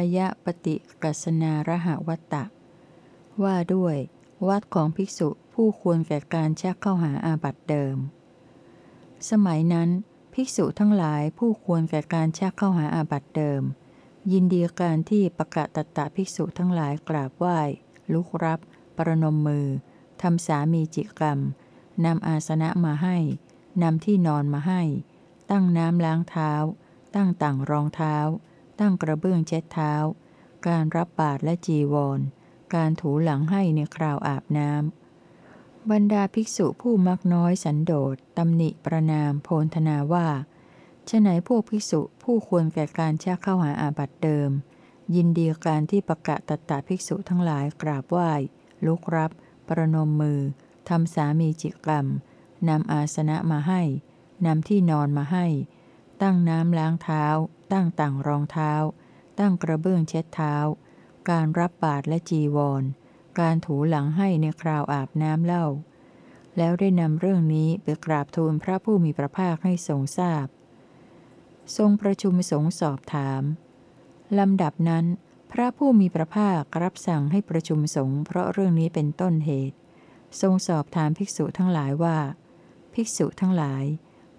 ายะปฏิกัสนาระหวัตตะ ว่าด้วย วัดของภิกษุผู้ควรแก่การชักเข้าหาอาบัติเดิม สมัยนั้น ภิกษุทั้งหลายผู้ควรแก่การชักเข้าหาอาบัติเดิม ยินดีการที่ประกาศตตะภิกษุทั้งหลายกราบไหว้ ลุกรับ ประนมมือทำสามีจิกรรมนำอาสนะมาให้นำที่นอนมาให้ ตั้งน้ำล้างเท้า ตั้งต่างรองเท้า ตั้งกระเบื้องเช็ดเท้า การรับบาตรและจีวร การถูหลังให้ในคราวอาบน้ำ บรรดาภิกษุผู้มักน้อยสันโดษตำหนิประนามโพนธนาว่าฉไหนพวกภิกษุผู้ควรแก่การชักเข้าหาอาบัติเดิม ยินดีการที่ประกาศตตาภิกษุทั้งหลายกราบไหว้ ลุกรับ ประนมมือทำสามีจิกรรมนำอาสนะมาให้นำที่นอนมาให้ ตั้งน้ำล้างเท้า ตั้งต่างรองเท้า ตั้งกระเบื้องเช็ดเท้า การรับบาตรและจีวร การถูหลังให้ในคราวอาบน้ำเล่า แล้วได้นำเรื่องนี้ไปกราบทูลพระผู้มีพระภาคให้ทรงทราบ ทรงประชุมสงสอบถามลำดับนั้น พระผู้มีพระภาครับสั่งให้ประชุมสงฆ์เพราะเรื่องนี้เป็นต้นเหตุ ทรงสอบถามภิกษุทั้งหลายว่า ภิกษุทั้งหลาย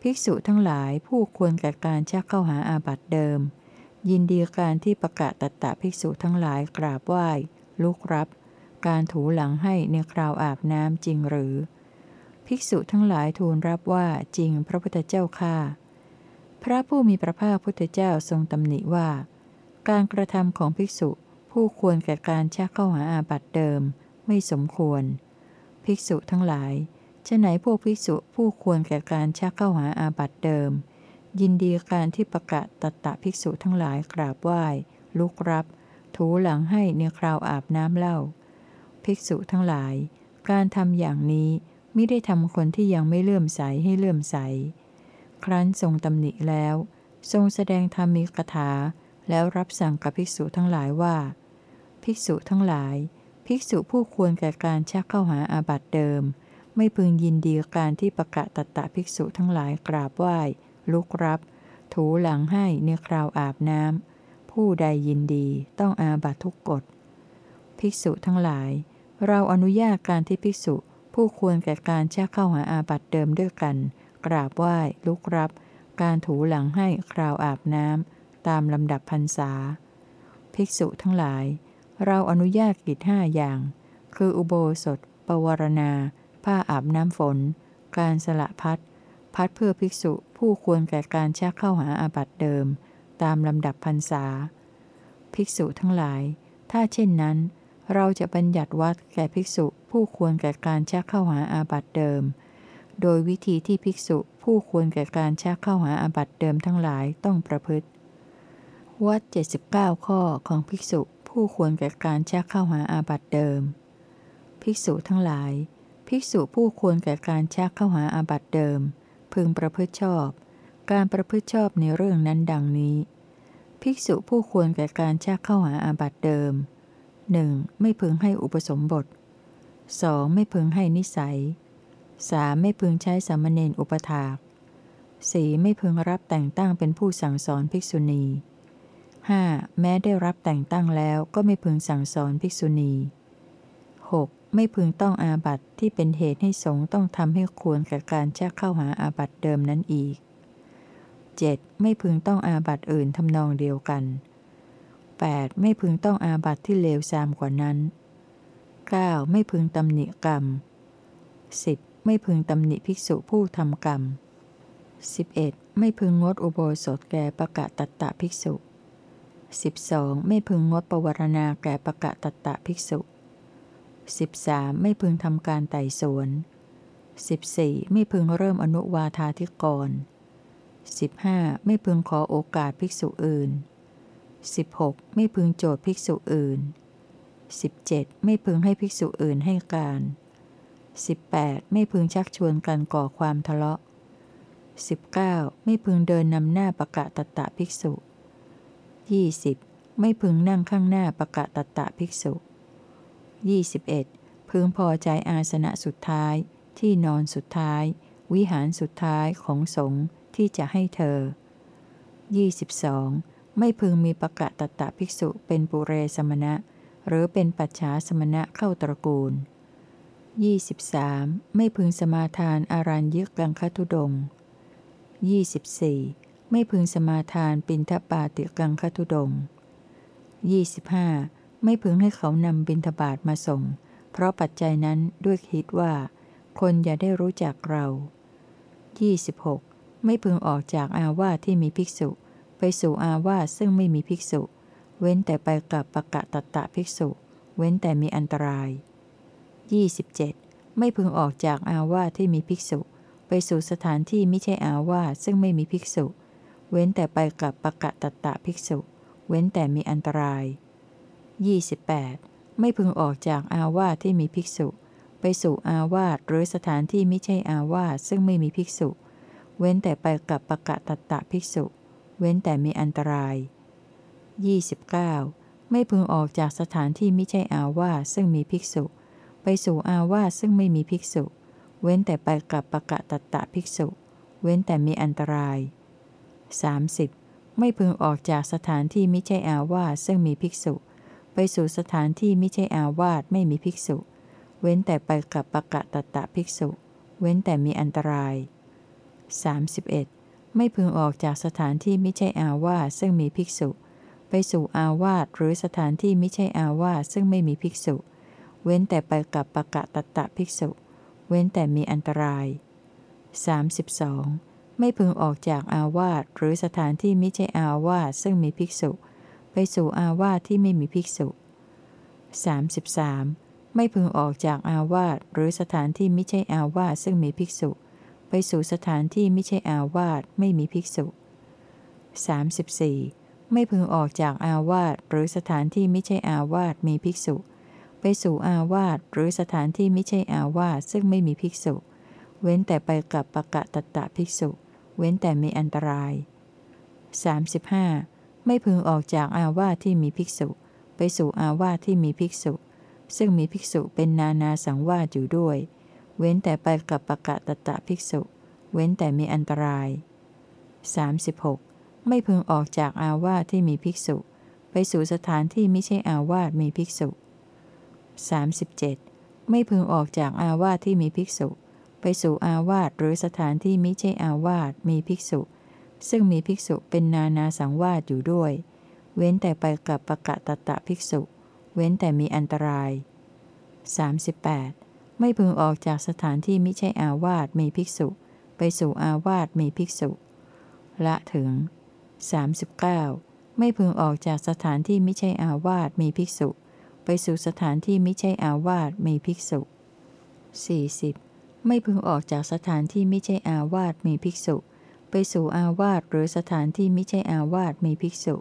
ภิกษุทั้งหลายผู้ควรแก่การชักเข้าหาอาบัติเดิม ยินดีการที่ประกาศตัตตะภิกษุทั้งหลายกราบไหว้ลุกรับ การถูหลังให้ในคราวอาบน้ำจริงหรือ ภิกษุทั้งหลายทูลรับว่าจริงพระพุทธเจ้าข้าพระผู้มีพระภาคพุทธเจ้าทรงตำหนิว่า การกระทำของภิกษุผู้ควรแก่การชักเข้าหาอาบัติเดิม ไม่สมควร ภิกษุทั้งหลาย ฉไหนพวกภิกษุผู้ควรแก่การชักเข้าหาอาบัติเดิม ยินดีการที่ประกาศตัตตะภิกษุทั้งหลายกราบไหว้ ลุกรับ ถูหลังให้ในคราวอาบน้ำเล่า ภิกษุทั้งหลาย การทำอย่างนี้ไม่ได้ทำคนที่ยังไม่เลื่อมใสให้เลื่อมใส ครั้นทรงตำหนิแล้ว ทรงแสดงธรรมีกถา แล้วรับสั่งกับภิกษุทั้งหลายว่า ภิกษุทั้งหลาย ภิกษุผู้ควรแก่การชักเข้าหาอาบัติเดิม ไม่พึงยินดีการที่ประกาศตตะภิกษุทั้งหลายกราบไหว้ ลุกรับ ถูหลังให้ในคราวอาบน้ำผู้ใดยินดีต้องอาบัตทุกกฎ ภิกษุทั้งหลาย เราอนุญาตการที่ภิกษุผู้ควรแก่การแชักเข้าหาอาบัตเดิมด้วยกัน กราบไหว้ ลุกรับ การถูหลังให้คราวอาบน้ำตามลำดับพรรษา ภิกษุทั้งหลาย เราอนุญาตกิจห้าอย่าง คืออุโบสถ ปวารณา ผ้าอาบน้ำฝน การสละพัด พัดเพื่อภิกษุผู้ควรแก่การชักเข้าหาอาบัติเดิม ตามลำดับพรรษา ภิกษุทั้งหลาย ถ้าเช่นนั้น เราจะบัญญัติวัดแก่ภิกษุผู้ควรแก่การชักเข้าหาอาบัติเดิม โดยวิธีที่ภิกษุผู้ควรแก่การชักเข้าหาอาบัติเดิมทั้งหลายต้องประพฤติ วัด 79 ข้อของภิกษุผู้ควรแก่การชักเข้าหาอาบัติเดิม ภิกษุทั้งหลาย ภิกษุผู้ควรแก่การชักเข้าหาอาบัติเดิม พึงประพฤติชอบ การประพฤติชอบในเรื่องนั้นดังนี้ ภิกษุผู้ควรแก่การชักเข้าหาอาบัติเดิม 1. ไม่พึงให้อุปสมบท 2. ไม่พึงให้นิสัย 3. ไม่พึงใช้สามเณรอุปถาก 4. ไม่พึงรับแต่งตั้งเป็นผู้สั่งสอนภิกษุณี 5. แม้ได้รับแต่งตั้งแล้วก็ไม่พึงสั่งสอนภิกษุณี 6. ไม่พึงต้องอาบัตที่เป็นเหตุให้สงต้องทำให้ควรกับการชักเข้าหาอาบัตเดิมนั้นอีก 7. ไม่พึงต้องอาบัตอื่นทำนองเดียวกัน 8. ไม่พึงต้องอาบัตที่เลวทรามกว่านั้น 9. ไม่พึงตำหนิกรรม 10. ไม่พึงตำหนิภิกษุผู้ทำกรรม 11. ไม่พึงงดอุโบสถแก่ประกาศตัตตะภิกษุ 12. ไม่พึงงดปวารณาแก่ประกาศตัตตะภิกษุ 13. ไม่พึงทำการไต่สวน 14. ไม่พึงเริ่มอนุวาธาธิกร 15. ไม่พึงขอโอกาสภิกษุอื่น 16. ไม่พึงโจทย์ภิกษุอื่น 17. ไม่พึงให้ภิกษุอื่นให้การ 18. ไม่พึงชักชวนกันก่อความทะเลาะ 19. ไม่พึงเดินนำหน้าประกาศตตะภิกษุ 20. ไม่พึงนั่งข้างหน้าประกาศตตะภิกษุ 21. พึงพอใจอาสนะสุดท้าย ที่นอนสุดท้าย วิหารสุดท้ายของสงฆ์ที่จะให้เธอ 22. ไม่พึงมีปะกะตะตะภิกษุเป็นปุเรสมณะ หรือเป็นปัจฉาสมณะเข้าตระกูล 23. ไม่พึงสมาทานอารัญยึกกังคทุดง 24. ไม่พึงสมาทานปินทปาติกังคทุดง 25. ไม่พึงให้เขานำบินทบาทมาส่ง เพราะปัจจัยนั้นด้วยคิดว่า คนอย่าได้รู้จักเรา 26. ไม่พึงออกจากอาวาสที่มีภิกษุ ไปสู่อาวาสซึ่งไม่มีภิกษุ เว้นแต่ไปกับปะกะตะตะภิกษุ เว้นแต่มีอันตราย 27. ไม่พึงออกจากอาวาสที่มีภิกษุ ไปสู่สถานที่ไม่ใช่อาวาสซึ่งไม่มีภิกษุ เว้นแต่ไปกับปะกะตะตะภิกษุ เว้นแต่มีอันตราย 28. ไม่พึงออกจากอาวาสที่มีภิกษุ ไปสู่อาวาสหรือสถานที่ไม่ใช่อาวาสซึ่งไม่มีภิกษุ เว้นแต่ไปกับปะกะตะตะภิกษุ เว้นแต่มีอันตราย 29. ไม่พึงออกจากสถานที่ไม่ใช่อาวาสซึ่งมีภิกษุ ไปสู่อาวาสซึ่งไม่มีภิกษุ เว้นแต่ไปกับปะกะตะตะภิกษุ เว้นแต่มีอันตราย 30. ไม่พึงออกจากสถานที่ไม่ใช่อาวาสซึ่งมีภิกษุ ไปสู่สถานที่ไม่ใช่อาวาสไม่มีภิกษุ เว้นแต่ไปกับปะกะตะตะภิกษุ เว้นแต่มีอันตราย 31. ไม่พึงออกจากสถานที่ไม่ใช่อาวาสซึ่งมีภิกษุ ไปสู่อาวาสหรือสถานที่ไม่ใช่อาวาสซึ่งไม่มีภิกษุ เว้นแต่ไปกับปะกะตะตะภิกษุ เว้นแต่มีอันตราย 32. ไม่พึงออกจากอาวาสหรือสถานที่ไม่ใช่อาวาสซึ่งมีภิกษุ สู่อาวาสที่ไม่มีภิกษุ 33. ไม่พึงออกจากอาวาสหรือสถานที่ไม่ใช่อาวาสซึ่งมีภิกษุ ไปสู่สถานที่ไม่ใช่อาวาสไม่มีภิกษุ 34. ไม่พึงออกจากอาวาสหรือสถานที่ไม่ใช่อาวาสมีภิกษุ ไปสู่อาวาสหรือสถานที่ไม่ใช่อาวาสซึ่งไม่มีภิกษุ เว้นแต่ไปกับปะกะตะตะภิกษุ เว้นแต่มีอันตราย 35. ไม่พึงออกจากอาวาสที่มีภิกษุ ไปสู่อาวาสที่มีภิกษุ ซึ่งมีภิกษุเป็นนานาสังวาสอยู่ด้วย เว้นแต่ไปกับปะกะตะตะภิกษุ เว้นแต่มีอันตราย 36. ไม่พึงออกจากอาวาสที่มีภิกษุ ไปสู่สถานที่ไม่ใช่อาวาสมีภิกษุ 37. ไม่พึงออกจากอาวาสที่มีภิกษุ ไปสู่อาวาสหรือสถานที่ไม่ใช่อาวาสมีภิกษุ ซึ่งมีภิกษุเป็นนานาสังวาสอยู่ด้วย เว้นแต่ไปกับปะกะตะตะภิกษุ เว้นแต่มีอันตราย 38. ไม่พึงออกจากสถานที่ไม่ใช่อาวาสมีภิกษุ ไปสู่อาวาสมีภิกษุ ละถึง 39. ไม่พึงออกจากสถานที่ไม่ใช่อาวาสมีภิกษุ ไปสู่สถานที่ไม่ใช่อาวาสมีภิกษุ 40. ไม่พึงออกจากสถานที่ไม่ใช่อาวาสมีภิกษุ ไปสู่อาวาสหรือสถานที่ไม่ใช่อาวาสมีภิกษุ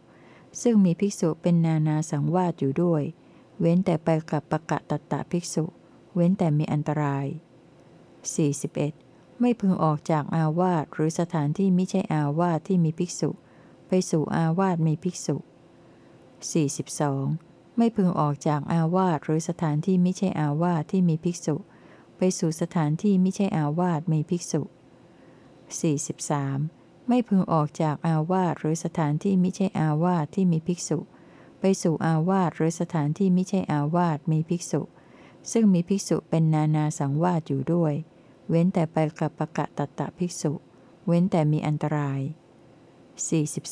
ซึ่งมีภิกษุเป็นนานาสังวาสอยู่ด้วย เว้นแต่ไปกับปะกะตะตะภิกษุ เว้นแต่มีอันตราย 41. ไม่พึงออกจากอาวาสหรือสถานที่ไม่ใช่อาวาสที่มีภิกษุ ไปสู่อาวาสมีภิกษุ 42. ไม่พึงออกจากอาวาสหรือสถานที่ไม่ใช่อาวาสที่มีภิกษุ ไปสู่สถานที่ไม่ใช่อาวาสมีภิกษุ 43. ไม่พึงออกจากอาวาสหรือสถานที่ไม่ใช่อาวาสที่มีภิกษุ ไปสู่อาวาสหรือสถานที่ไม่ใช่อาวาสมีภิกษุ ซึ่งมีภิกษุเป็นนานาสังวาสอยู่ด้วย เว้นแต่ไปกับปะกะตะตะภิกษุ เว้นแต่มีอันตราย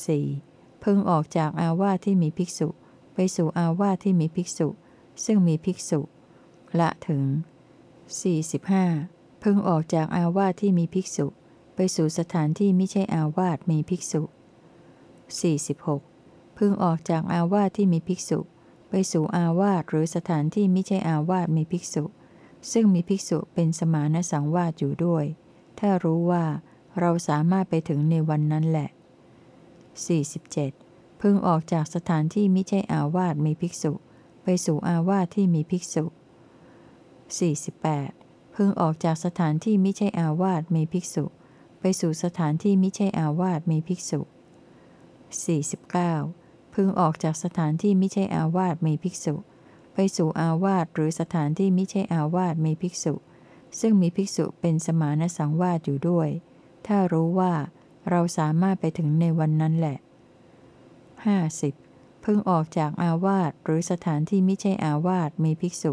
44. พึงออกจากอาวาสที่มีภิกษุ ไปสู่อาวาสที่มีภิกษุ ซึ่งมีภิกษุ ละถึง 45. พึงออกจากอาวาสที่มีภิกษุ ไปสู่สถานที่ไม่ใช่อาวาสมีภิกษุ 46. พึงออกจากอาวาสที่มีภิกษุ ไปสู่อาวาสหรือสถานที่ไม่ใช่อาวาสมีภิกษุ ซึ่งมีภิกษุเป็นสมานสังวาสอยู่ด้วย ถ้ารู้ว่าเราสามารถไปถึงในวันนั้นแหละ 47. พึงออกจากสถานที่ไม่ใช่อาวาสมีภิกษุ ไปสู่อาวาสที่มีภิกษุ 48. พึงออกจากสถานที่ไม่ใช่อาวาสมีภิกษุ สู่สถานที่ไม่ใช่อาวาสมีภิกษุ 49. พึงออกจากสถานที่ไม่ใช่อาวาสมีภิกษุ ไปสู่อาวาสหรือสถานที่ไม่ใช่อาวาสมีภิกษุ ซึ่งมีภิกษุเป็นสมานสังวาสอยู่ด้วย ถ้ารู้ว่าเราสามารถไปถึงในวันนั้นแหละ 50. พึงออกจากอาวาสหรือสถานที่ไม่ใช่อาวาสมีภิกษุ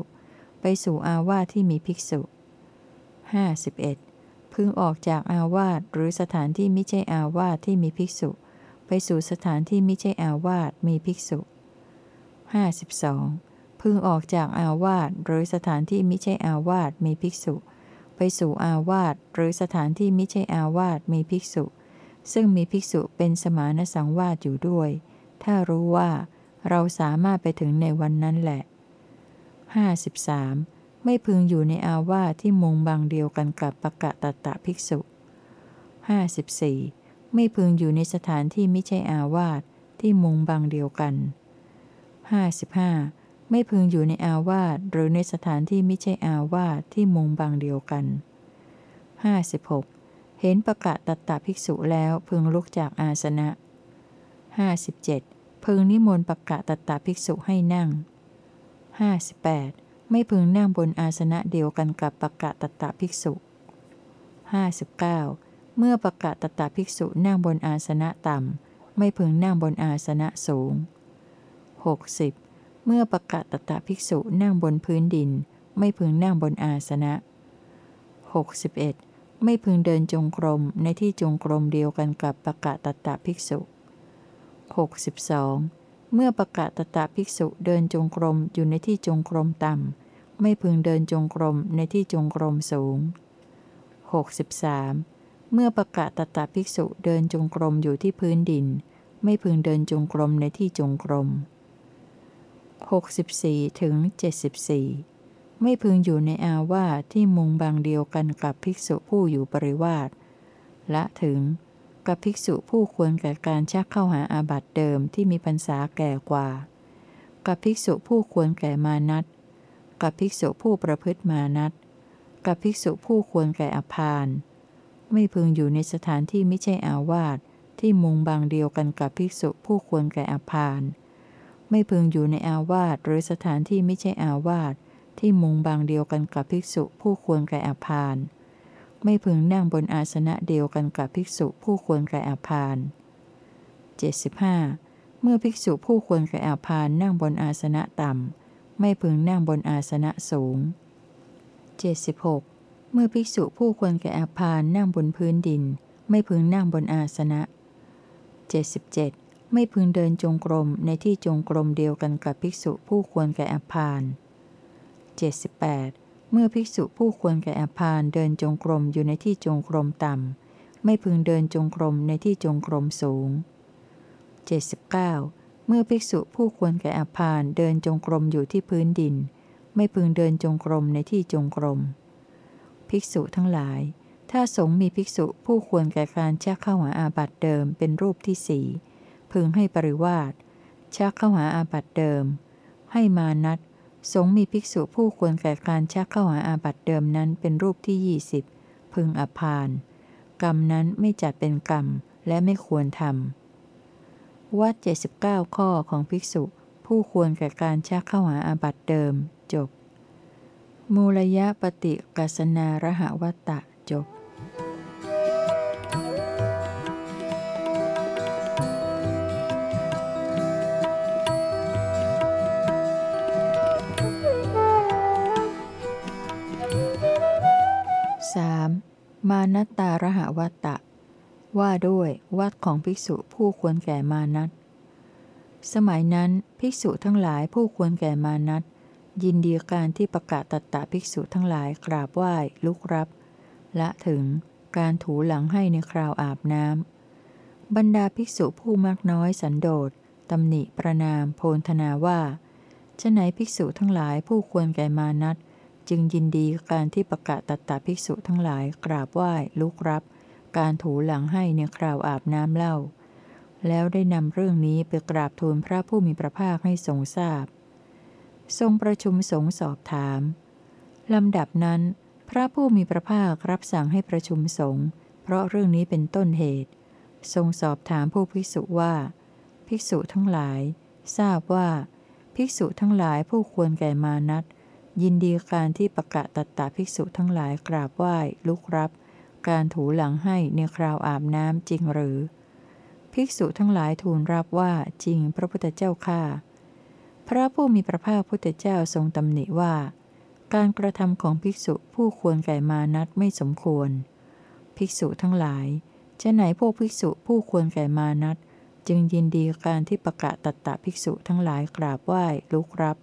ไปสู่อาวาสที่มีภิกษุ 51. พึงออกจากอาวาสหรือสถานที่ไม่ใช่อาวาสที่มีภิกษุ ไปสู่สถานที่ไม่ใช่อาวาสมีภิกษุ 52. พึงออกจากอาวาสหรือสถานที่ไม่ใช่อาวาสมีภิกษุ ไปสู่อาวาสหรือสถานที่ไม่ใช่อาวาสมีภิกษุ ซึ่งมีภิกษุเป็นสมานสังวาสอยู่ด้วย ถ้ารู้ว่า เราสามารถไปถึงในวันนั้นแหละ 53. ไม่พึงอยู่ในอาวาสที่มุงบางเดียวกันกับปะกะตะตะภิกษุ 54. ไม่พึงอยู่ในสถานที่ไม่ใช่อาวาสที่มุงบางเดียวกัน 55. ไม่พึงอยู่ในอาวาสหรือในสถานที่ไม่ใช่อาวาสที่มุงบางเดียวกัน 56. เห็นปะกะตะตะภิกษุแล้วพึงลุกจากอาสนะ 57. พึงนิมนต์ปะกะตะตะภิกษุให้นั่ง 58. ไม่พึงนั่งบนอาสนะเดียวกันกับปะกะตะตะภิกษุ 59. เมื่อปะกะตะตะภิกษุนั่งบนอาสนะต่ำ ไม่พึงนั่งบนอาสนะสูง 60. เมื่อปะกะตะตะภิกษุนั่งบนพื้นดิน ไม่พึงนั่งบนอาสนะ 61. ไม่พึงเดินจงกรมในที่จงกรมเดียวกันกับปะกะตะตะภิกษุ 62. เมื่อประกะตตะภิกษุเดินจงกรมอยู่ในที่จงกรมต่ำ ไม่พึงเดินจงกรมในที่จงกรมสูง 63. เมื่อประกะตตะภิกษุเดินจงกรมอยู่ที่พื้นดิน ไม่พึงเดินจงกรมในที่จงกรม 64ถึง74 ไม่พึงอยู่ในอาวาสที่มุงบางเดียวกันกับภิกษุผู้อยู่ปริวาสและถึง กับภิกษุผู้ควรแก่การชักเข้าหาอาบัติเดิมที่มีพรรษาแก่กว่า กับภิกษุผู้ควรแก่มานัตกับภิกษุผู้ประพฤติมานัตกับภิกษุผู้ควรแก่อภาน ไม่พึงอยู่ในสถานที่ไม่ใช่อาวาสที่มุงบางเดียวกันกับภิกษุผู้ควรแก่อภาน ไม่พึงอยู่ในอาวาสหรือสถานที่ไม่ใช่อาวาสที่มุงบางเดียวกันกับภิกษุผู้ควรแก่อภาน ไม่พึงนั่งบนอาสนะเดียวกันกับภิกษุผู้ควรแก่อภาน 75. เมื่อภิกษุผู้ควรแก่อภานนั่งบนอาสนะต่ำ ไม่พึงนั่งบนอาสนะสูง 76. เมื่อภิกษุผู้ควรแก่อาพานนั่งบนพื้นดิน ไม่พึงนั่งบนอาสนะ 77. ไม่พึงเดินจงกรมในที่จงกรมเดียวกันกับภิกษุผู้ควรแก่อาพาน 78. เมื่อภิกษุผู้ควรแก่อาพานเดินจงกรมอยู่ในที่จงกรมต่ำ ไม่พึงเดินจงกรมในที่จงกรมสูง 79. เมื่อภิกษุผู้ควรแก่อาพานเดินจงกรมอยู่ที่พื้นดิน ไม่พึงเดินจงกรมในที่จงกรม ภิกษุทั้งหลาย ถ้าสงมีภิกษุผู้ควรแก่การชักเข้าหาอาบัตเดิมเป็นรูปที่สี่พึงให้ปริวาสชักเข้าหาอาบัตเดิม ให้มานัด สงมีภิกษุผู้ควรแก่การชักเข้าหาอาบัติเดิมนั้นเป็นรูปที่ยี่สิบพึงอภานกรรมนั้นไม่จัดเป็นกรรมและไม่ควรทำวัด79 ข้อของภิกษุ ผู้ควรแก่การชักเข้าหาอาบัติเดิม จบ มูลยะปฏิกัสนาระหวัตตะจบ มานัตตาระหวัตตะ ว่าด้วยวัดของภิกษุผู้ควรแก่มานัตสมัยนั้นภิกษุทั้งหลายผู้ควรแก่มานัตยินดีการที่ประกาศตัตตะภิกษุทั้งหลายกราบไหว้ลุกรับ และถึงการถูหลังให้ในคราวอาบน้ำบรรดาภิกษุผู้มากน้อยสันโดษตำหนิประนามโพนธนาว่าจะไหนภิกษุทั้งหลายผู้ควรแก่มานัต จึงยินดีการที่ประกาศตัตตาภิกษุทั้งหลายกราบไหว้ลุกรับ การถูหลังให้ในคราวอาบน้ำเล่า แล้วได้นำเรื่องนี้ไปกราบทูลพระผู้มีพระภาคให้ทรงทราบ ทรงประชุมสงสอบถามลำดับนั้น พระผู้มีพระภาครับสั่งให้ประชุมสงฆ์เพราะเรื่องนี้เป็นต้นเหตุ ทรงสอบถามผู้ภิกษุว่า ภิกษุทั้งหลาย ทราบว่า ภิกษุทั้งหลายผู้ควรแก่มานัต ยินดีการที่ประกาศตัตตาภิกษุทั้งหลายกราบไหว้ลุกรับ การถูหลังให้ในคราวอาบน้ำจริงหรือ ภิกษุทั้งหลายทูลรับว่าจริงพระพุทธเจ้าข้าพระผู้มีพระภาคพุทธเจ้าทรงตำหนิว่า การกระทำของภิกษุผู้ควรแก่มานัตไม่สมควร ภิกษุทั้งหลายจะไหนพวกภิกษุผู้ควรแก่มานัตจึงยินดีการที่ประกาศตัตตะภิกษุทั้งหลายกราบไหว้ลุกรับ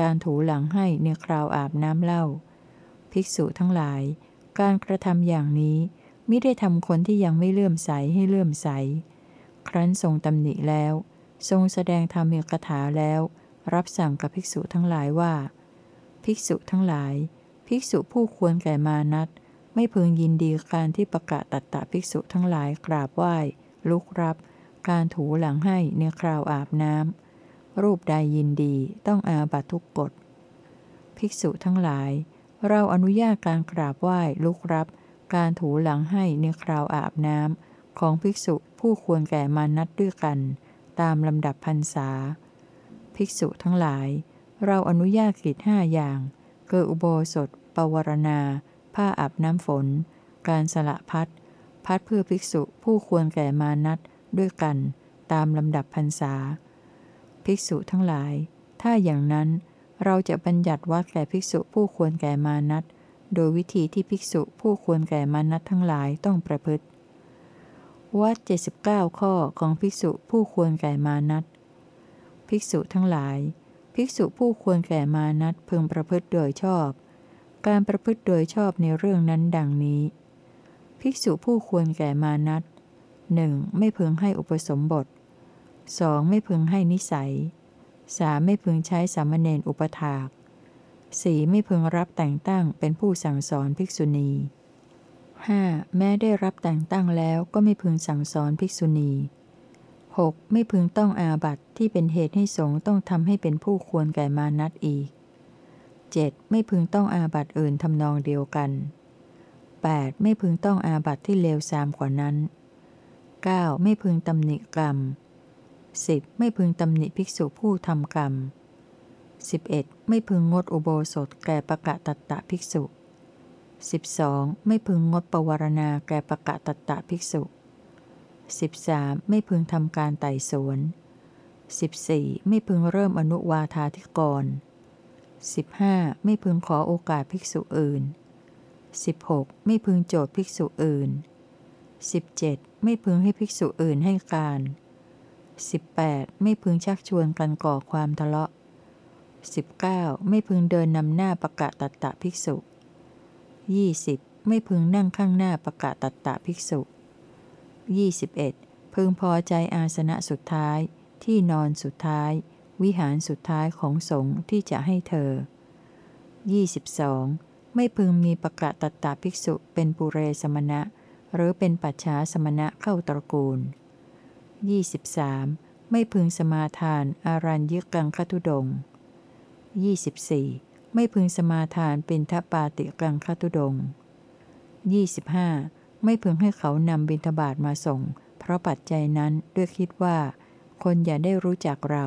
การถูหลังให้ในคราวอาบน้ำเล่า ภิกษุทั้งหลาย การกระทำอย่างนี้ไม่ได้ทำคนที่ยังไม่เลื่อมใสให้เลื่อมใส ครั้นทรงตำหนิแล้ว ทรงแสดงธรรมีกถาแล้ว รับสั่งกับภิกษุทั้งหลายว่า ภิกษุทั้งหลาย ภิกษุผู้ควรแก่มานัตไม่พึงยินดีการที่ประกาศตัตตะภิกษุทั้งหลายกราบไหว้ลุกรับ การถูหลังให้ในคราวอาบน้ำ รูปใดยินดีต้องอาบัตทุกกฎ ภิกษุทั้งหลาย เราอนุญาตการกราบไหว้ลุกรับ การถูหลังให้ในคราวอาบน้ำของภิกษุผู้ควรแก่มานัดด้วยกัน ตามลำดับพรรษา ภิกษุทั้งหลาย เราอนุญาตกิจห้าอย่าง เกิดอุโบสถ ปวารณา ผ้าอาบน้ำฝน การสละพัดพัดเพื่อภิกษุผู้ควรแก่มานัดด้วยกัน ตามลำดับพรรษา ภิกษุทั้งหลาย ถ้าอย่างนั้นเราจะบัญญัติวัดแก่ภิกษุผู้ควรแก่มานัดโดยวิธีที่ภิกษุผู้ควรแก่มานัตทั้งหลายต้องประพฤติวัด79 ข้อของภิกษุผู้ควรแก่มานัตภิกษุทั้งหลาย ภิกษุผู้ควรแก่มานัตพึงประพฤติโดยชอบ การประพฤติโดยชอบในเรื่องนั้นดังนี้ ภิกษุผู้ควรแก่มานัตหนึ่งไม่พึงให้อุปสมบท 2. ไม่พึงให้นิสัย 3. ไม่พึงใช้สามเณรอุปถากสีไม่พึงรับแต่งตั้งเป็นผู้สั่งสอนภิกษุณี 5. แม้ได้รับแต่งตั้งแล้วก็ไม่พึงสั่งสอนภิกษุณี 6. ไม่พึงต้องอาบัติที่เป็นเหตุให้สงฆ์ต้องทำให้เป็นผู้ควรแก่มานัดอีก 7. ไม่พึงต้องอาบัติอื่นทำนองเดียวกัน 8. ไม่พึงต้องอาบัติที่เลวทรามกว่านั้น 9. ไม่พึงตำหนิกรรม 10. ไม่พึงตำหนิภิกษุผู้ทำกรรม 11. ไม่พึงงดอุโบสถแก่ประกะตัตตะภิกษุ 12. ไม่พึงงดปวารณาแก่ประกะตัตตะภิกษุ 13. ไม่พึงทำการไต่สวน 14. ไม่พึงเริ่มอนุวาธาธิกร 15. ไม่พึงขอโอกาสภิกษุอื่น 16. ไม่พึงโจทย์ภิกษุอื่น 17. ไม่พึงให้ภิกษุอื่นให้การ 18. ไม่พึงชักชวนกันก่อความทะเลาะ 19. ไม่พึงเดินนำหน้าประกาศตัตตะภิกษุ 20. ไม่พึงนั่งข้างหน้าประกาศตัตตะภิกษุ 21. พึงพอใจอาสนะสุดท้าย ที่นอนสุดท้าย วิหารสุดท้ายของสงฆ์ที่จะให้เธอ 22. ไม่พึงมีประกาศตัตตะภิกษุเป็นปุเรสมณะ หรือเป็นปัจฉาสมณะเข้าตระกูล 23. ไม่พึงสมาทานอารัญยึกังคทุดง 24. ไม่พึงสมาทานเป็นทปาติกังคตุดง 25. ไม่พึงให้เขานำบิณฑบาตมาส่ง เพราะปัจจัยนั้นด้วยคิดว่า คนอย่าได้รู้จักเรา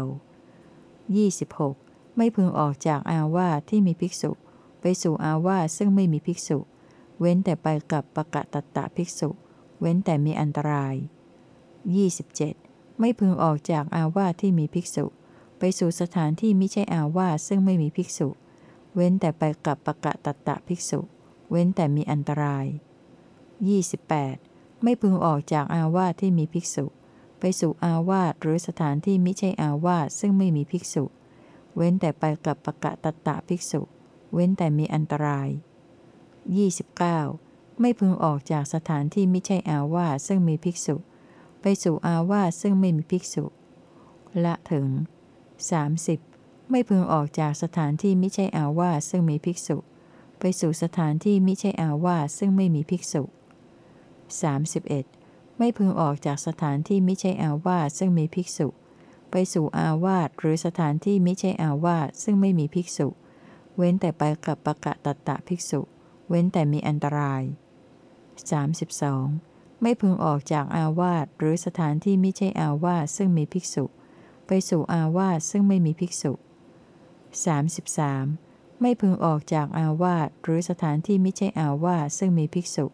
26. ไม่พึงออกจากอาวาสที่มีภิกษุ ไปสู่อาวาสซึ่งไม่มีภิกษุ เว้นแต่ไปกับปะกะตัตตะภิกษุ เว้นแต่มีอันตราย 27. ไม่พึงออกจากอาวาสที่มีภิกษุ ไปสู่สถานที่ไม่ใช่อาวาสซึ่งไม่มีภิกษุ เว้นแต่ไปกับปะกะตัตตะภิกษุ เว้นแต่มีอันตราย 28. ไม่พึงออกจากอาวาสที่มีภิกษุ ไปสู่อาวาสหรือสถานที่ไม่ใช่อาวาสซึ่งไม่มีภิกษุ เว้นแต่ไปกับปะกะตัตตะภิกษุ เว้นแต่มีอันตราย 29. ไม่พึงออกจากสถานที่ไม่ใช่อาวาสซึ่งมีภิกษุ ไปสู่อาวาสซึ่งไม่มีภิกษุ ละถึง 30. ไม่พึงออกจากสถานที่ไม่ใช่อาวาสซึ่งมีภิกษุ ไปสู่สถานที่ไม่ใช่อาวาสซึ่งไม่มีภิกษุ 31. ไม่พึงออกจากสถานที่ไม่ใช่อาวาสซึ่งมีภิกษุ ไปสู่อาวาสหรือสถานที่ไม่ใช่อาวาสซึ่งไม่มีภิกษุ เว้นแต่ไปกับปะกะตัตตะภิกษุ เว้นแต่มีอันตราย 32. ไม่พึงออกจากอาวาสหรือสถานที่ไม่ใช่อาวาสซึ่งมีภิกษุ ไปสู่อาวาสซึ่งไม่มีภิกษุ 33. ไม่พึงออกจากอาวาสหรือสถานที่ไม่ใช่อาวาสซึ่งมีภิกษุ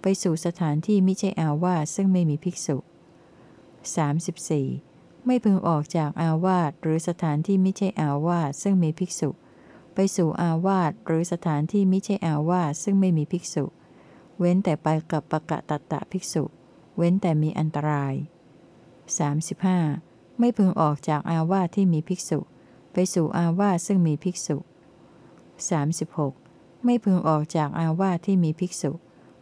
ไปสู่สถานที่ไม่ใช่อาวาสซึ่งไม่มีภิกษุ 34. ไม่พึงออกจากอาวาสหรือสถานที่ไม่ใช่อาวาสซึ่งมีภิกษุ ไปสู่อาวาสหรือสถานที่ไม่ใช่อาวาสซึ่งไม่มีภิกษุ เว้นแต่ไปกับปะกะตะตะภิกษุ เว้นแต่มีอันตราย 35. ไม่พึงออกจากอาวาสที่มีภิกษุ ไปสู่อาวาสซึ่งมีภิกษุ 36. ไม่พึงออกจากอาวาสที่มีภิกษุ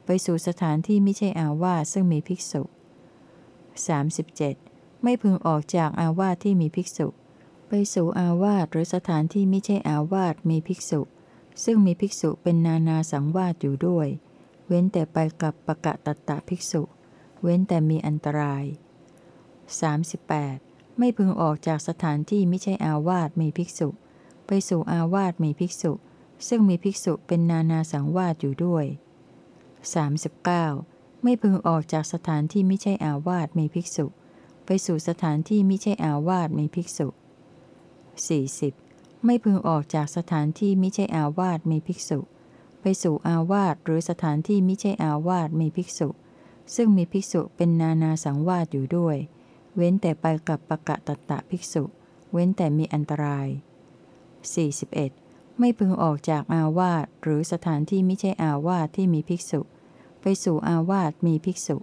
ไปสู่สถานที่ไม่ใช่อาวาสซึ่งมีภิกษุ 37. ไม่พึงออกจากอาวาสที่มีภิกษุ ไปสู่อาวาสหรือสถานที่ไม่ใช่อาวาสมีภิกษุ ซึ่งมีภิกษุเป็นนานาสังวาสอยู่ด้วย เว้นแต่ไปกับปะกะตะตะภิกษุ เว้นแต่มีอันตราย 38. ไม่พึงออกจากสถานที่ไม่ใช่อาวาสมีภิกษุ ไปสู่อาวาสมีภิกษุ ซึ่งมีภิกษุเป็นนานาสังวาสอยู่ด้วย 39. ไม่พึงออกจากสถานที่ไม่ใช่อาวาสมีภิกษุ ไปสู่สถานที่ไม่ใช่อาวาสมีภิกษุ 40. ไม่พึงออกจากสถานที่ไม่ใช่อาวาสมีภิกษุ สู่อาวาสหรือสถานที่ไม่ใช่อาวาสมีภิกษุ ซึ่งมีภิกษุเป็นนานาสังวาสอยู่ด้วย เว้นแต่ไปกับปะกะตะตะภิกษุ เว้นแต่มีอันตราย 41. ไม่พึงออกจากอาวาสหรือสถานที่ไม่ใช่อาวาสที่มีภิกษุ ไปสู่อาวาสมีภิกษุ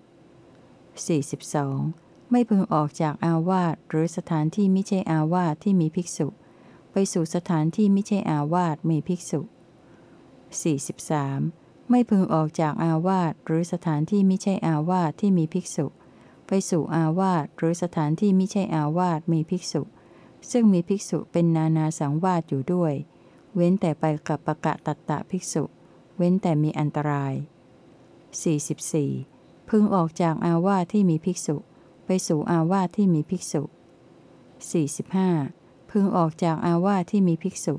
42. ไม่พึงออกจากอาวาสหรือสถานที่ไม่ใช่อาวาสที่มีภิกษุ ไปสู่สถานที่ไม่ใช่อาวาสมีภิกษุ 43. ไม่พึงออกจากอาวาสหรือสถานที่ไม่ใช่อาวาสที่มีภิกษุ ไปสู่อาวาสหรือสถานที่ไม่ใช่อาวาสมีภิกษุ ซึ่งมีภิกษุเป็นนานาสังวาสอยู่ด้วย เว้นแต่ไปกับปะกะตัตตะภิกษุ เว้นแต่มีอันตราย 44. พึงออกจากอาวาสที่มีภิกษุ ไปสู่อาวาสที่มีภิกษุ 45. พึงออกจากอาวาสที่มีภิกษุ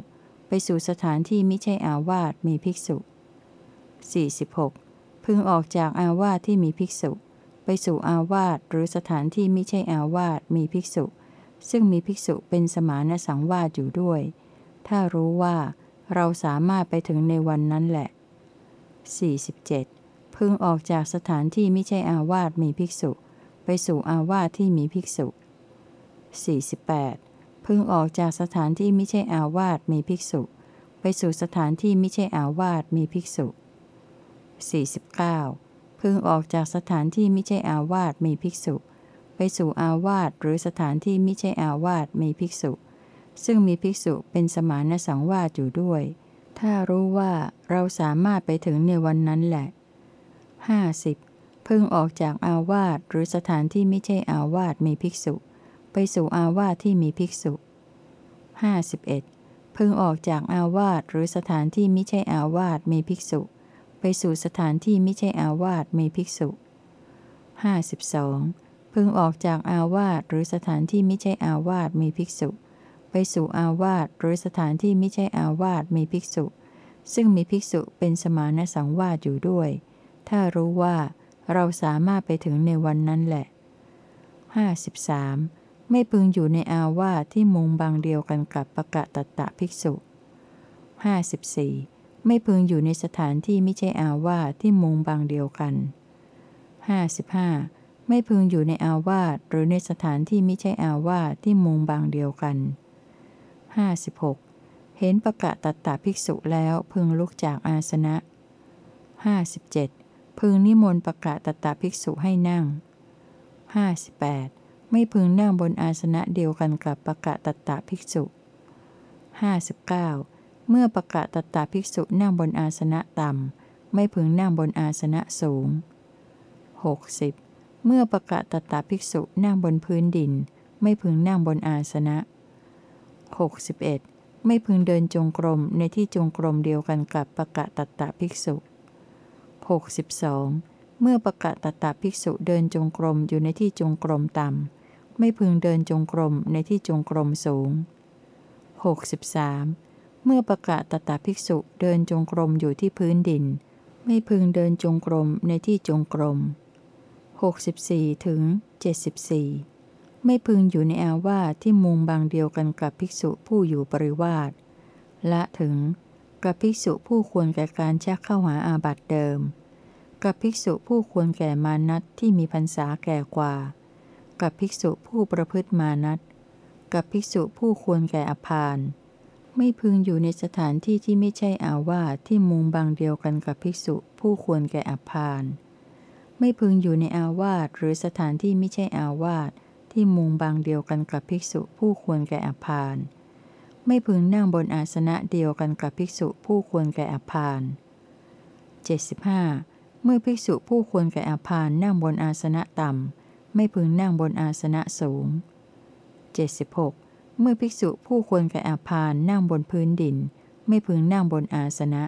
ไปสู่สถานที่ไม่ใช่อาวาสมีภิกษุ 46. พึงออกจากอาวาสที่มีภิกษุ ไปสู่อาวาสหรือสถานที่ไม่ใช่อาวาสมีภิกษุ ซึ่งมีภิกษุเป็นสมานสังวาสอยู่ด้วย ถ้ารู้ว่าเราสามารถไปถึงในวันนั้นแหละ 47. พึงออกจากสถานที่ไม่ใช่อาวาสมีภิกษุ ไปสู่อาวาสที่มีภิกษุ 48. พึงออกจากสถานที่ไม่ใช่อาวาสมีภิกษุ ไปสู่สถานที่ไม่ใช่อาวาสมีภิกษุ 49. พึงออกจากสถานที่ไม่ใช่อาวาสมีภิกษุ ไปสู่อาวาสหรือสถานที่ไม่ใช่อาวาสมีภิกษุ ซึ่งมีภิกษุเป็นสมานสังวาสอยู่ด้วย ถ้ารู้ว่าเราสามารถไปถึงในวันนั้นแหละ 50. พึงออกจากอาวาสหรือสถานที่ไม่ใช่อาวาสมีภิกษุ ไปสู่อาวาสที่มีภิกษุ 51. พึงออกจากอาวาสหรือสถานที่ม่ใช่อาวาสมีภิกษุ ไปสู่สถานที่ม่ใช่อาวาสมีภิกษุ 52. พึงออกจากอาวาสหรือสถานที่ม่ใช่อาวาสมีภิกษุ ไปสู่อาวาสหรือสถานที่ม่ใช่อาวาสมีภิกษุ ซึ่งมีภิกษุเป็นสมานสังวาสอยู่ด้วย ถ้ารู้ว่าเราสามารถไปถึงในวันนั้นแหละ 53. ไม่พึงอยู่ในอาวาสที่มุงบางเดียวกันกับปะกะตะตะภิกษุ 54. ไม่พึงอยู่ในสถานที่ไม่ใช่อาวาสที่มุงบางเดียวกัน 55. ไม่พึงอยู่ในอาวาสหรือในสถานที่ไม่ใช่อาวาสที่มุงบางเดียวกัน 56. เห็นประกาศตัตตาภิกษุแล้วพึงลุกจากอาสนะ 57. พึงนิมนต์ประกาศตัตตาภิกษุให้นั่ง 58. ไม่พึงนั่งบนอาสนะเดียวกันกับปะกาศตัตตาภิกษุ 59. เมื่อปะกาศตตาภิกษุนั่งบนอาสนะต่ำ ไม่พึงนั่งบนอาสนะสูง 60. เมื่อปะกาศตตาภิกษุนั่งบนพื้นดิน ไม่พึงนั่งบนอาสนะ 61. ไม่พึงเดินจงกรมในที่จงกรมเดียวกันกับปะกาศตตาภิกษุ 62. เมื่อประกาศตตาภิกษุเดินจงกรมอยู่ในที่จงกรมต่ำ ไม่พึงเดินจงกรมในที่จงกรมสูง 63. เมื่อประกาศตถาภิกษุเดินจงกรมอยู่ที่พื้นดิน ไม่พึงเดินจงกรมในที่จงกรม 64ถึง74 ไม่พึงอยู่ในอาวาสที่มุงบางเดียวกันกับภิกษุผู้อยู่ปริวาสละถึงกับภิกษุผู้ควรแก่การชักเข้าหาอาบัติเดิม กับภิกษุผู้ควรแก่มานัตที่มีพรรษาแก่กว่า กับภิกษุผู้ประพฤติมานัตกับภิกษุผู้ควรแก่อภานไม่พึงอยู่ในสถานที่ที่ไม่ใช่อาวาสที่มุงบางเดียวกันกับภิกษุผู้ควรแก่อภานไม่พึงอยู่ในอาวาสหรือสถานที่ไม่ใช่อาวาสที่มุงบางเดียวกันกับภิกษุผู้ควรแก่อภานไม่พึงนั่งบนอาสนะเดียวกันกับภิกษุผู้ควรแก่อภาน 75. เมื่อภิกษุผู้ควรแก่อภานนั่งบนอาสนะต่ำ ไม่พึงนั่งบนอาสนะสูง 76. เมื่อภิกษุผู้ควรแก่อาพานนั่งบนพื้นดิน ไม่พึงนั่งบนอาสนะ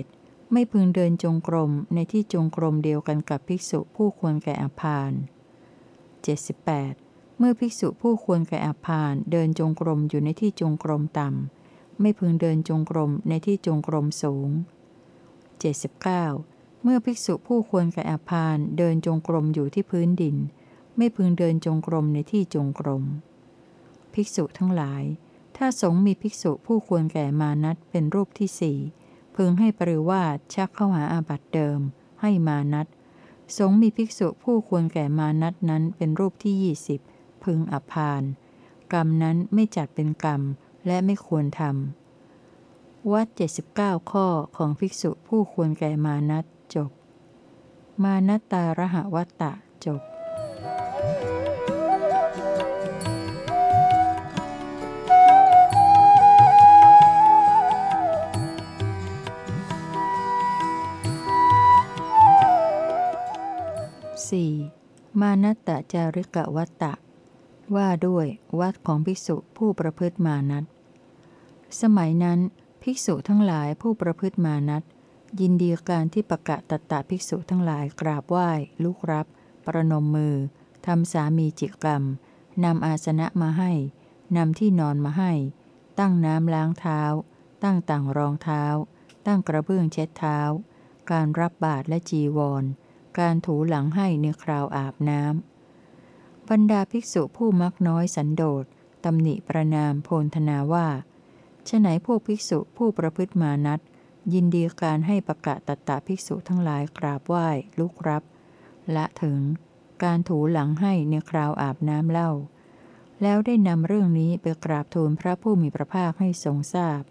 77. ไม่พึงเดินจงกรมในที่จงกรมเดียวกันกับภิกษุผู้ควรแก่อาพาน 78. เมื่อภิกษุผู้ควรแก่อาพานเดินจงกรมอยู่ในที่จงกรมต่ำ ไม่พึงเดินจงกรมในที่จงกรมสูง 79. เมื่อภิกษุผู้ควรแก่อาพานเดินจงกรมอยู่ที่พื้นดิน ไม่พึงเดินจงกรมในที่จงกรม ภิกษุทั้งหลาย ถ้าสงมีภิกษุผู้ควรแก่มานัตเป็นรูปที่สี่พึงให้ปริวาสชักเข้าหาอาบัติเดิม ให้มานัตสงมีภิกษุผู้ควรแก่มานัตนั้นเป็นรูปที่ยี่สิบพึงอภานกรรมนั้นไม่จัดเป็นกรรมและไม่ควรทำวัด79 ข้อของภิกษุผู้ควรแก่มานัต จบ มานัตตารหวัตตะจบ 4. มานัตตจาริกวัตตะ ว่าด้วยวัดของภิกษุผู้ประพฤติมานัตสมัยนั้น ภิกษุทั้งหลายผู้ประพฤติมานัต ยินดีการที่ประกาศตตาภิกษุทั้งหลายกราบไหว้ ลุกรับ ประนมมือทำสามีจิกรรมนำอาสนะมาให้นำที่นอนมาให้ ตั้งน้ำล้างเท้า ตั้งต่างรองเท้า ตั้งกระเบื้องเช็ดเท้า การรับบาตรและจีวร การถูหลังให้ในคราวอาบน้ำบรรดาภิกษุผู้มักน้อยสันโดษตำหนิประนามโพนธนาว่าฉไหนพวกภิกษุผู้ประพฤติมานัด ยินดีการให้ประกาศตตาภิกษุทั้งหลายกราบไหว้ลุกรับ ละถึง การถูหลังให้ในคราวอาบน้ำเล่า แล้วได้นำเรื่องนี้ไปกราบทูลพระผู้มีพระภาคให้ทรงทราบ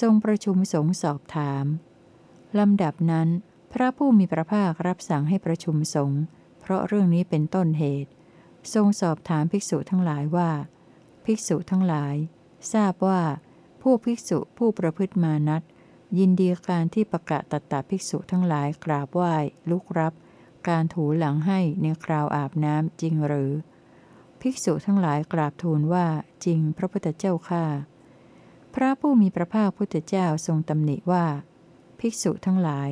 ทรงประชุมสงสอบถามลำดับนั้น พระผู้มีพระภาครับสั่งให้ประชุมสงฆ์เพราะเรื่องนี้เป็นต้นเหตุ ทรงสอบถามภิกษุทั้งหลายว่า ภิกษุทั้งหลาย ทราบว่า ผู้ภิกษุผู้ประพฤติมานัด ยินดีการที่ประกาศตัดตาภิกษุทั้งหลายกราบไหว้ ลุกรับ การถูหลังให้ในคราวอาบน้ำจริงหรือ ภิกษุทั้งหลายกราบทูลว่าจริงพระพุทธเจ้าข้าพระผู้มีพระภาคพุทธเจ้าทรงตำหนิว่า ภิกษุทั้งหลาย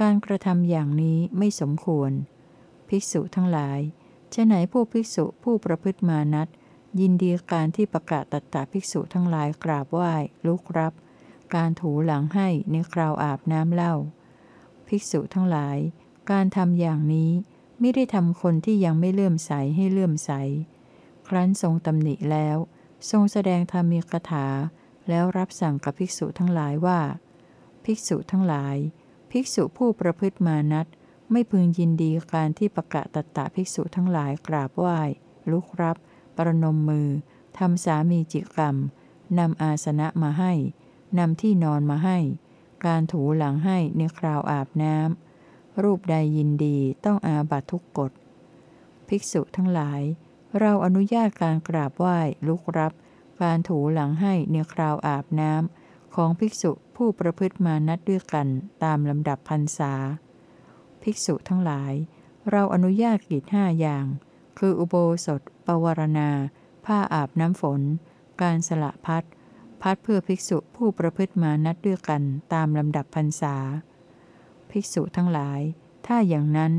การกระทำอย่างนี้ไม่สมควร ภิกษุทั้งหลายจะไหนผู้ภิกษุผู้ประพฤติมานัดยินดีการที่ประกาศตัดตาภิกษุทั้งหลายกราบไหว้ลุกรับ การถูหลังให้ในคราวอาบน้ำเล่า ภิกษุทั้งหลาย การทำอย่างนี้ไม่ได้ทำคนที่ยังไม่เลื่อมใสให้เลื่อมใส ครั้นทรงตำหนิแล้ว ทรงแสดงธรรมีกถา แล้วรับสั่งกับภิกษุทั้งหลายว่า ภิกษุทั้งหลาย ภิกษุผู้ประพฤติมานัดไม่พึงยินดีการที่ประกาศตัตตาภิกษุทั้งหลายกราบไหว้ ลุกรับ ประนมมือทำสามีจิกรรมนำอาสนะมาให้ นำที่นอนมาให้ การถูหลังให้ในคราวอาบน้ำ รูปใดยินดีต้องอาบัตทุกกฎ ภิกษุทั้งหลาย เราอนุญาตการกราบไหว้ลุกรับ การถูหลังให้ในคราวอาบน้ำ ของภิกษุผู้ประพฤติมานัดด้วยกันตามลำดับพรรษา ภิกษุทั้งหลาย เราอนุญาตกิจห้าอย่าง คืออุโบสถ ปวารณา ผ้าอาบน้ำฝน การสละพัด พัดเพื่อภิกษุผู้ประพฤติมานัดด้วยกันตามลำดับพรรษา ภิกษุทั้งหลาย ถ้าอย่างนั้น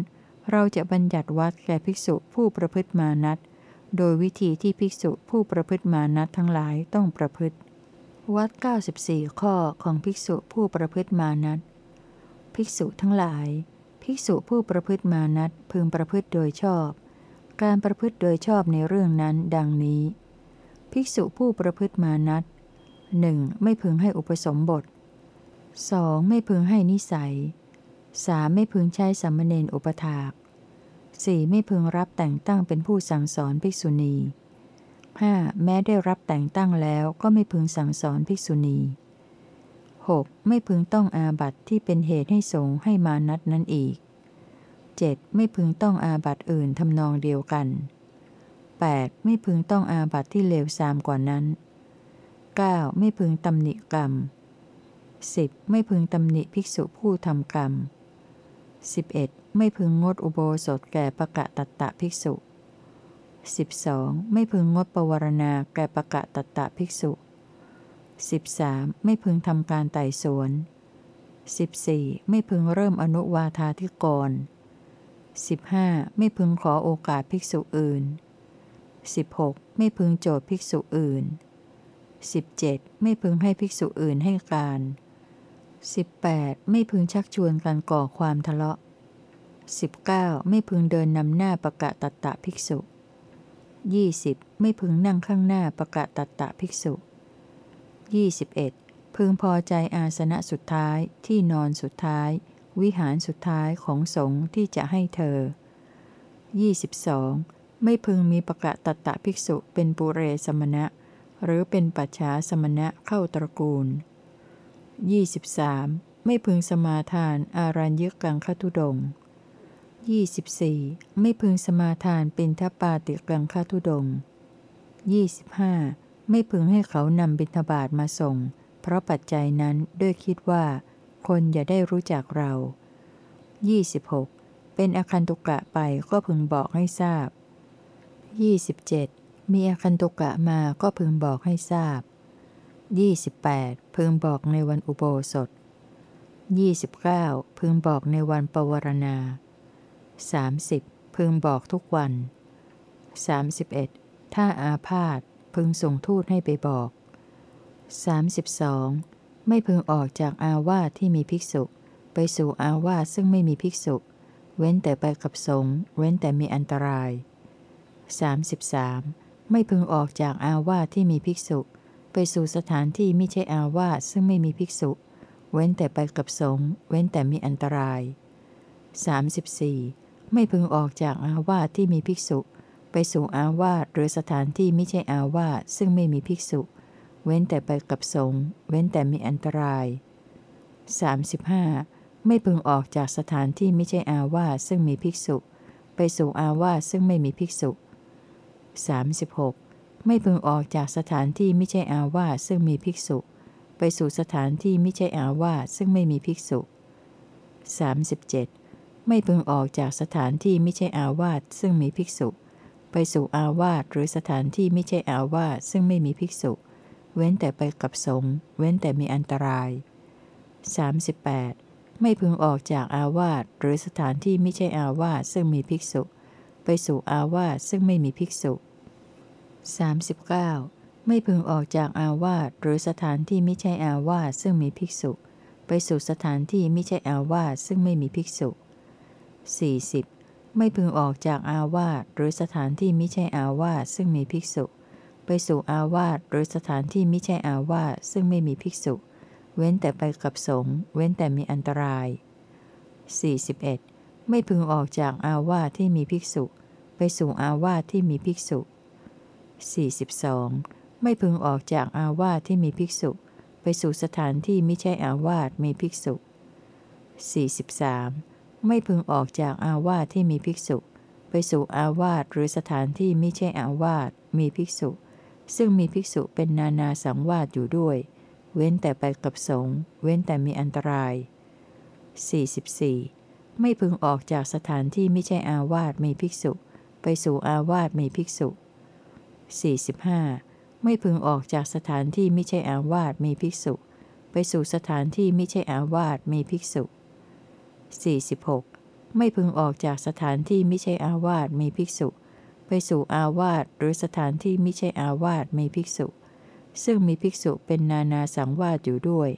เราจะบัญญัติวัดแก่ภิกษุผู้ประพฤติมานัดโดยวิธีที่ภิกษุผู้ประพฤติมานัดทั้งหลายต้องประพฤติ วัด 94 ข้อของภิกษุผู้ประพฤติมานัดภิกษุทั้งหลาย ภิกษุผู้ประพฤติมานัดพึงประพฤติโดยชอบ การประพฤติโดยชอบในเรื่องนั้นดังนี้ ภิกษุผู้ประพฤติมานัด หนึ่งไม่พึงให้อุปสมบท 2. ไม่พึงให้นิสัย 3. ไม่พึงใช้สัมมเนนอุปถาก 4. ไม่พึงรับแต่งตั้งเป็นผู้สั่งสอนภิกษุณี 5. แม้ได้รับแต่งตั้งแล้วก็ไม่พึงสั่งสอนภิกษุณี 6. ไม่พึงต้องอาบัติที่เป็นเหตุให้สงให้มานัดนั้นอีก 7. ไม่พึงต้องอาบัติอื่นทำนองเดียวกัน 8. ไม่พึงต้องอาบัติที่เลวทรามกว่านั้น 9. ไม่พึงตำหนิกรรม 10. ไม่พึงตำหนิภิกษุผู้ทำกรรม 11. ไม่พึงงดอุโบสถแก่ปะกะตัตตะภิกษุ 12. ไม่พึงงดปวารณาแก่ปะกะตัตตะภิกษุ 13. ไม่พึงทำการไต่สวน 14. ไม่พึงเริ่มอนุวาธาธิกร 15. ไม่พึงขอโอกาสภิกษุอื่น 16. ไม่พึงโจทย์ภิกษุอื่น 17. ไม่พึงให้ภิกษุอื่นให้การ 18. ไม่พึงชักชวนกันก่อความทะเลาะ 19. ไม่พึงเดินนำหน้าประกะตัตตะภิกษุ 20. ไม่พึงนั่งข้างหน้าประกะตัตตะภิกษุ 21. พึงพอใจอาสนะสุดท้ายที่นอนสุดท้าย วิหารสุดท้ายของสงฆ์ที่จะให้เธอ 22. ไม่พึงมีประกะตัตตะภิกษุเป็นปุเรสมณะ หรือเป็นปัจฉาสมณะเข้าตระกูล 23. ไม่พึงสมาทานอารัญยึกังคทุดง 24. ไม่พึงสมาทานเป็นทปาติกังคทุดง 25. ไม่พึงให้เขานำบิณฑบาตมาส่ง เพราะปัจจัยนั้นด้วยคิดว่า คนอย่าได้รู้จักเรา 26. เป็นอคันตุกะไปก็พึงบอกให้ทราบ 27. มีอคันตุกะมาก็พึงบอกให้ทราบ 28. พึงบอกในวันอุโบสถ 29. พึงบอกในวันปวารณา 30. พึงบอกทุกวัน 31. ถ้าอาพาธพึงส่งทูตให้ไปบอก 32. ไม่พึงออกจากอาวาสที่มีภิกษุ ไปสู่อาวาสซึ่งไม่มีภิกษุ เว้นแต่ไปกับสงฆ์เว้นแต่มีอันตราย 33. ไม่พึงออกจากอาวาสที่มีภิกษุ ไปสู่สถานที่ไม่ใช่อาวาสซึ่งไม่มีภิกษุ เว้นแต่ไปกับสงฆ์เว้นแต่มีอันตราย 34. ไม่พึงออกจากอาวาสที่มีภิกษุ ไปสู่อาวาสหรือสถานที่ไม่ใช่อาวาสซึ่งไม่มีภิกษุ เว้นแต่ไปกับสงฆ์เว้นแต่มีอันตราย 35. ไม่พึงออกจากสถานที่ไม่ใช่อาวาสซึ่งมีภิกษุ ไปสู่อาวาสซึ่งไม่มีภิกษุ 36. ไม่พึงออกจากสถานที่ไม่ใช่อาวาสซึ่งมีภิกษุ ไปสู่สถานที่ไม่ใช่อาวาสซึ่งไม่มีภิกษุ 37. ไม่พึงออกจากสถานที่ไม่ใช่อาวาสซึ่งมีภิกษุ ไปสู่อาวาสหรือสถานที่ไม่ใช่อาวาสซึ่งไม่มีภิกษุ เว้นแต่ไปกับสงฆ์เว้นแต่มีอันตราย 38. ไม่พึงออกจากอาวาสหรือสถานที่ไม่ใช่อาวาสซึ่งมีภิกษุ ไปสู่อาวาสซึ่งไม่มีภิกษุ 39. ไม่พึงออกจากอาวาสหรือสถานที่ไม่ใช่อาวาสซึ่งมีภิกษุ ไปสู่สถานที่ไม่ใช่อาวาสซึ่งไม่มีภิกษุ 40. ไม่พึงออกจากอาวาสหรือสถานที่ไม่ใช่อาวาสซึ่งมีภิกษุ ไปสู่อาวาสหรือสถานที่ไม่ใช่อาวาสซึ่งไม่มีภิกษุ เว้นแต่ไปกับสงฆ์เว้นแต่มีอันตราย 41. ไม่พึงออกจากอาวาสที่มีภิกษุ ไปสู่อาวาสที่มีภิกษุ 42. ไม่พึงออกจากอาวาสที่มีภิกษุ ไปสู่สถานที่ไม่ใช่อาวาสมีภิกษุ 43. ไม่พึงออกจากอาวาสที่มีภิกษุ ไปสู่อาวาสหรือสถานที่ไม่ใช่อาวาสมีภิกษุ ซึ่งมีภิกษุเป็นนานาสังวาสอยู่ด้วย เว้นแต่ไปกับสงฆ์เว้นแต่มีอันตราย 44. ไม่พึงออกจากสถานที่ไม่ใช่อาวาสมีภิกษุ ไปสู่อาวาสมีภิกษุ 45. ไม่พึงออกจากสถานที่ไม่ใช่อาวาสมีภิกษุ ไปสู่สถานที่ไม่ใช่อาวาสมีภิกษุ 46. ไม่พึงออกจากสถานที่ไม่ใช่อาวาสมีภิกษุ ไปสู่อาวาสหรือสถานที่ไม่ใช่อาวาสมีภิกษุ ซึ่งมีภิกษุเป็นนานาสังวาสอยู่ด้วย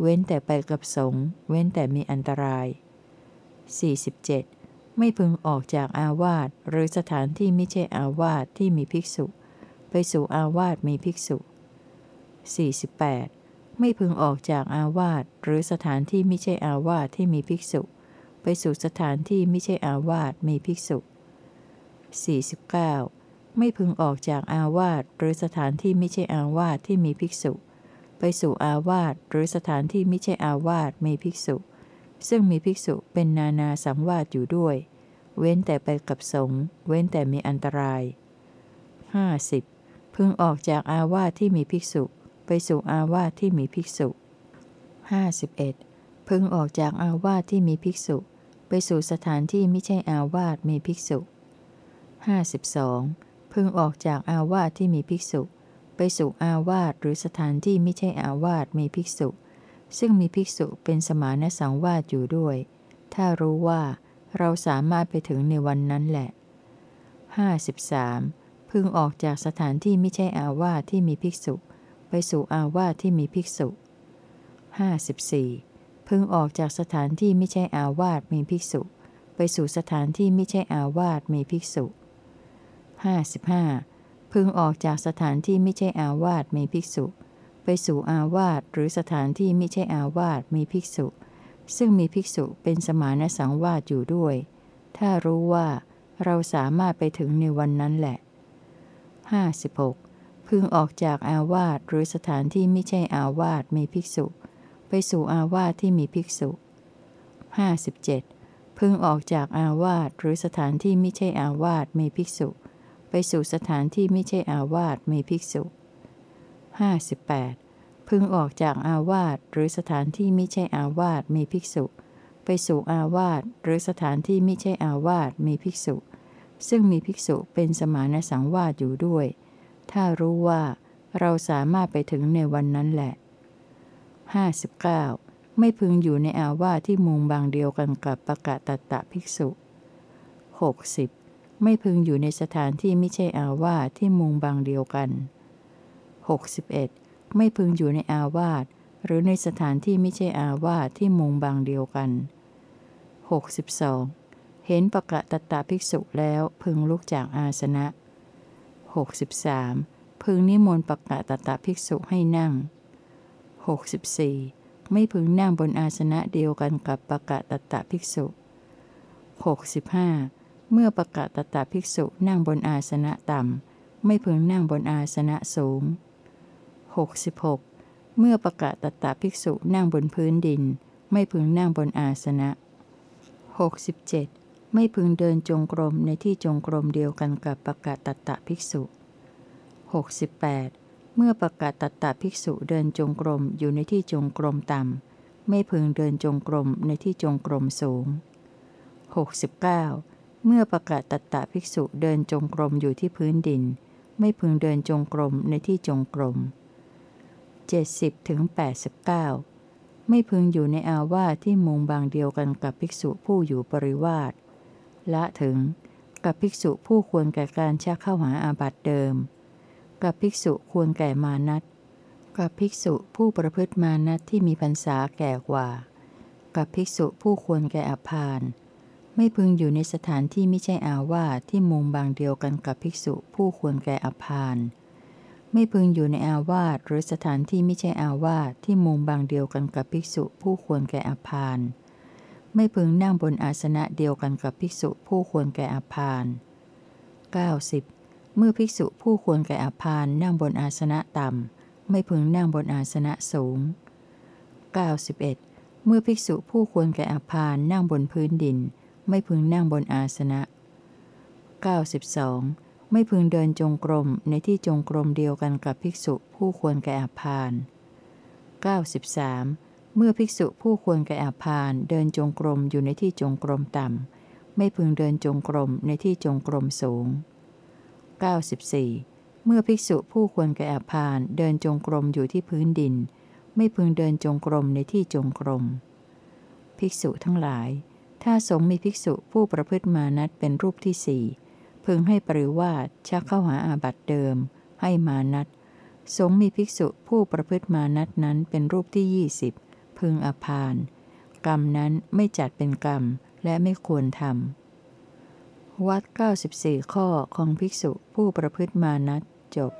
เว้นแต่ไปกับสงเว้นแต่มีอันตราย 47. ไม่พึงออกจากอาวาสหรือสถานที่ไม่ใช่อาวาสที่มีภิกษุ ไปสู่อาวาสมีภิกษุ 48. ไม่พึงออกจากอาวาสหรือสถานที่ไม่ใช่อาวาสที่มีภิกษุ ไปสู่สถานที่ไม่ใช่อาวาสมีภิกษุ 49. ไม่พึงออกจากอาวาสหรือสถานที่ไม่ใช่อาวาสที่มีภิกษุ ไปสู่อาวาสหรือสถานที่ไม่ใช่อาวาสมีภิกษุ ซึ่งมีภิกษุเป็นนานาสังวาสอยู่ด้วย เว้นแต่ไปกับสงฆ์เว้นแต่มีอันตราย 50. พึงออกจากอาวาสที่มีภิกษุ ไปสู่อาวาสที่มีภิกษุ 51. พึงออกจากอาวาสที่มีภิกษุ ไปสู่สถานที่ไม่ใช่อาวาสมีภิกษุ 52. พึงออกจากอาวาสที่มีภิกษุ ไปสู่อาวาสหรือสถานที่ไม่ใช่อาวาสมีภิกษุ ซึ่งมีภิกษุเป็นสมานสังวาสอยู่ด้วย ถ้ารู้ว่าเราสามารถไปถึงในวันนั้นแหละ 53. พึงออกจากสถานที่ไม่ใช่อาวาสที่มีภิกษุ ไปสู่อาวาสที่มีภิกษุ 54. พึงออกจากสถานที่ไม่ใช่อาวาสมีภิกษุ ไปสู่สถานที่ไม่ใช่อาวาสมีภิกษุ 55. พึงออกจากสถานที่ไม่ใช่อาวาสมีภิกษุ ไปสู่อาวาสหรือสถานที่ไม่ใช่อาวาสมีภิกษุ ซึ่งมีภิกษุเป็นสมานสังวาสอยู่ด้วย ถ้ารู้ว่าเราสามารถไปถึงในวันนั้นแหละ 56. พึงออกจากอาวาสหรือสถานที่ไม่ใช่อาวาสมีภิกษุ ไปสู่อาวาสที่มีภิกษุ 57. พึงออกจากอาวาสหรือสถานที่ไม่ใช่อาวาสมีภิกษุ ไปสู่สถานที่ไม่ใช่อาวาสมีภิกษุ 58. พึงออกจากอาวาสหรือสถานที่ไม่ใช่อาวาสมีภิกษุ ไปสู่อาวาสหรือสถานที่ไม่ใช่อาวาสมีภิกษุ ซึ่งมีภิกษุเป็นสมานสังวาสอยู่ด้วย ถ้ารู้ว่าเราสามารถไปถึงในวันนั้นแหละ 59. ไม่พึงอยู่ในอาวาสที่มุงบางเดียวกันกับปะกะตะตะภิกษุ 60. ไม่พึงอยู่ในสถานที่ไม่ใช่อาวาสที่มุงบางเดียวกัน 61. ไม่พึงอยู่ในอาวาสหรือในสถานที่ไม่ใช่อาวาสที่มุงบางเดียวกัน 62. เห็นปะกะตะตะภิกษุแล้วพึงลุกจากอาสนะ 63. พึงนิมนต์ปะกะตะตะภิกษุให้นั่ง 64. ไม่พึงนั่งบนอาสนะเดียวกันกับปะกะตะตะภิกษุ 65. เมื่อปะกะตะตะภิกษุนั่งบนอาสนะต่ำ ไม่พึงนั่งบนอาสนะสูง 66. เมื่อประกะตตะภิกษุนั่งบนพื้นดิน ไม่พึงนั่งบนอาสนะ 67. ไม่พึงเดินจงกรมในที่จงกรมเดียวกันกับประกะตตะภิกษุ 68. เมื่อประกะตตะภิกษุเดินจงกรมอยู่ในที่จงกรมต่ำ ไม่พึงเดินจงกรมในที่จงกรมสูง 69. เมื่อประกะตตะภิกษุเดินจงกรมอยู่ที่พื้นดิน ไม่พึงเดินจงกรมในที่จงกรม 70ถึง89 ไม่พึงอยู่ในอาวาสที่มุงบางเดียวกันกับภิกษุผู้อยู่ปริวาสละถึงกับภิกษุผู้ควรแก่การชักเข้าหาอาบัติเดิม กับภิกษุควรแก่มานัตกับภิกษุผู้ประพฤติมานัตที่มีพรรษาแก่กว่า กับภิกษุผู้ควรแก่อภาน ไม่พึงอยู่ในสถานที่ไม่ใช่อาวาสที่มุงบางเดียวกันกับภิกษุผู้ควรแก่อภาน ไม่พึงอยู่ในอาวาสหรือสถานที่ไม่ใช่อาวาสที่มุงบางเดียวกันกับภิกษุผู้ควรแก่อภาน ไม่พึงนั่งบนอาสนะเดียวกันกับภิกษุผู้ควรแก่อภาน 90. เมื่อภิกษุผู้ควรแก่อภานนั่งบนอาสนะต่ำ ไม่พึงนั่งบนอาสนะสูง 91. เมื่อภิกษุผู้ควรแก่อภานนั่งบนพื้นดิน ไม่พึงนั่งบนอาสนะ 92. ไม่พึงเดินจงกรมในที่จงกรมเดียวกันกับภิกษุผู้ควรแก่อภาน 93. เมื่อภิกษุผู้ควรแก่อภานเดินจงกรมอยู่ในที่จงกรมต่ำ ไม่พึงเดินจงกรมในที่จงกรมสูง 94. เมื่อภิกษุผู้ควรแก่อภานเดินจงกรมอยู่ที่พื้นดิน ไม่พึงเดินจงกรมในที่จงกรม ภิกษุทั้งหลาย ถ้าสงมีภิกษุผู้ประพฤติมานัตเป็นรูปที่สี่ พึงให้ปริวาสชักเข้าหาอาบัติเดิม ให้มานัตสงมีภิกษุผู้ประพฤติมานัตนั้นเป็นรูปที่ยี่สิบพึงอภานกรรมนั้นไม่จัดเป็นกรรมและไม่ควรทำวัด 94 ข้อของภิกษุผู้ประพฤติมานัตจบ